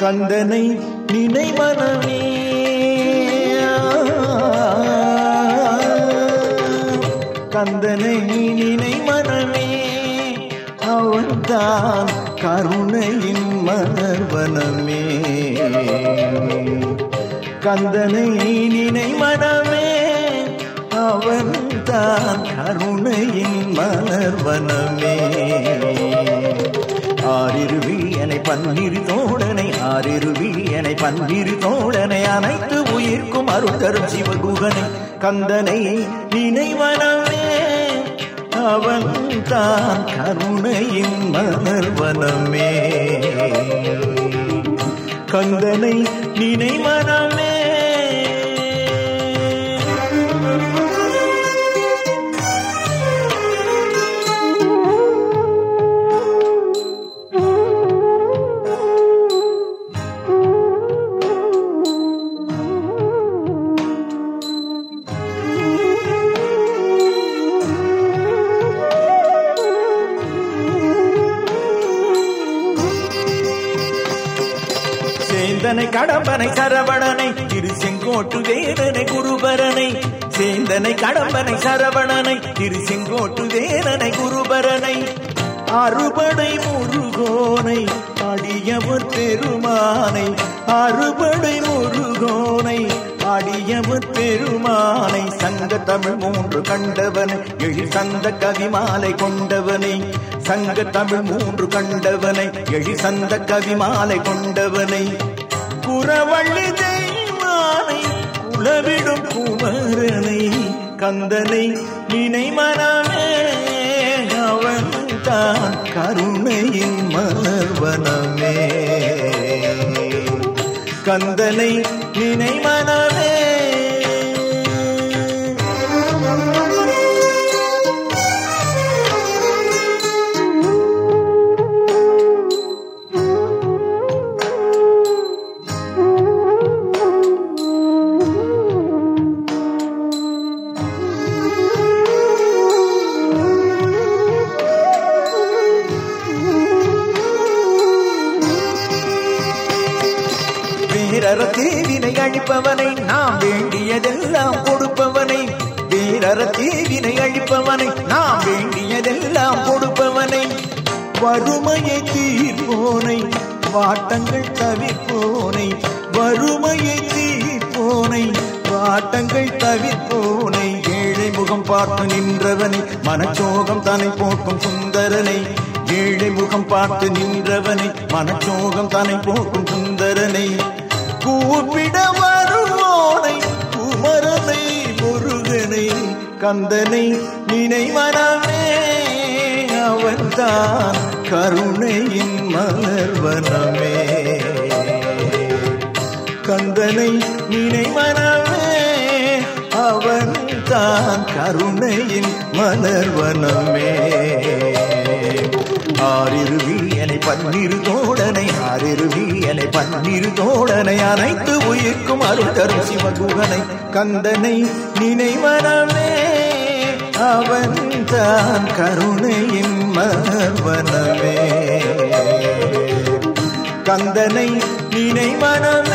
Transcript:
கந்தனை நினைவனமே. கந்தனை நினை மனமே அவன்தான் கருணையின் மனவனமே கந்தனை நினை மனமே அவன்தான் கருணையின் மலர்வனமே ஆறிருவி என்னை பன்னிரு தோழனை என பன்னிரு தோழனை அனைத்து உயிர்க்கும் அருந்தரும் சிவகுகனை கந்தனை நினைவனமே. அவன் தான் கருணையின் மலர்வனமே கந்தனை நினைவனமே. சேந்தனை கடம்பனை சரவணனை திரு செங்கோட்டு வேதனை குருபரனை. சேந்தனை கடம்பனை சரவணனை திரு செங்கோட்டு வேதனை குருபரனை. அறுபடை முருகோனை அடியவர் பெருமானை. அறுபடை முருகோனை அடியவர் பெருமானை. சங்க தமிழ் மூன்று கண்டவனை எழில் சந்த கவிமாலை கொண்டவனை. சங்க தமிழ் மூன்று கண்டவனை எழில் சந்த கவிமாலை கொண்டவனை. குறவள்ளி தெய்வானை உளவிடும் குமரனை கந்தனை நினை மனமே அவன் தான் கருணையின் மலர்வனமே கந்தனை நினை அழிப்பவனை நாம் வேண்டியதெல்லாம் கொடுப்பவனை. வீரர தீவினை அழிப்பவனை நாம் வேண்டியதெல்லாம் கொடுப்பவனை. வறுமையை தீர்ப்போனை வாட்டங்கள் தவிர்ப்போனை. வறுமையை தீர்ப்போனை வாட்டங்கள் தவிர்ப்போனை. ஏழை முகம் பார்த்து நின்றவனை மனச்சோகம் தனை போக்கும் சுந்தரனை. ஏழை முகம் பார்த்து நின்றவனை மனச்சோகம் தனை போக்கும் சுந்தரனை. கூப்பிட வருவோனை குமரனை முருகனை கந்தனை நினை அவன்தான் கருணையின் மலர்வனமே. கந்தனை நினை அவன்தான் கருணையின் மலர்வனமே. ஆறிருவி என பன்னிரு தோழனை ஆறிருவி என பன்னிரு தோழனை அனைத்து உயிர்க்கும் அருள் தரும் சிவகுகனை கந்தனை நினைவனமே. அவன் தான் கருணையின் மலர்வனமே கந்தனை நினைவனமே.